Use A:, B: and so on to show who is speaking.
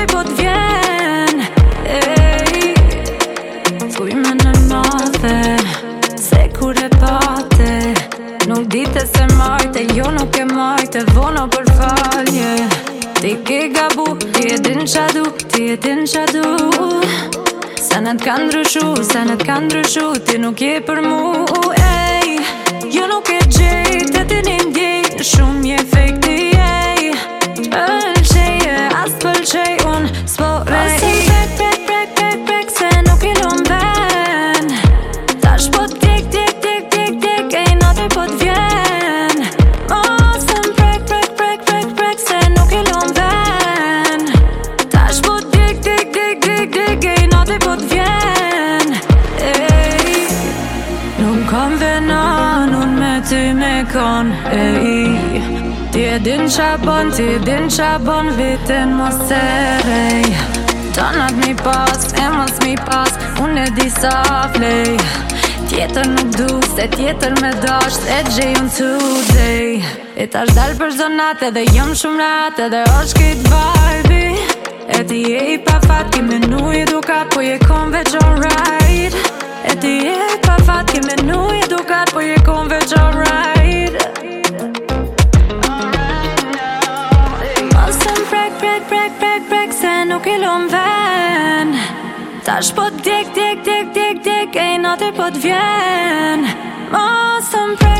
A: prej po t'vjen Ej me në madhe Se kur e pate Nuk dite se majte Jo nuk e majte Vono për falje Ti ke gabu Ti e din qa du Ti e din qa du Sa në t'ka ndryshu Sa në Ti nuk je për mu Ej Jo nuk e gjejt E ti dhe nan Unë me ty me kon e i Ti e din qa bon, ti e din qa bon Vitin mos e rej Donat mi pas, e mos mi pas Unë e di sa flej Tjetër nuk du, se tjetër me dasht E gjej unë today E ta shdal për zonat edhe jom shumë rat Edhe është kejt barbi E ti e i pa fat, ki menu i duka Po je kon nuk i lom ven Tash po të dik, dik, dik, dik, e i natër po të vjen Ma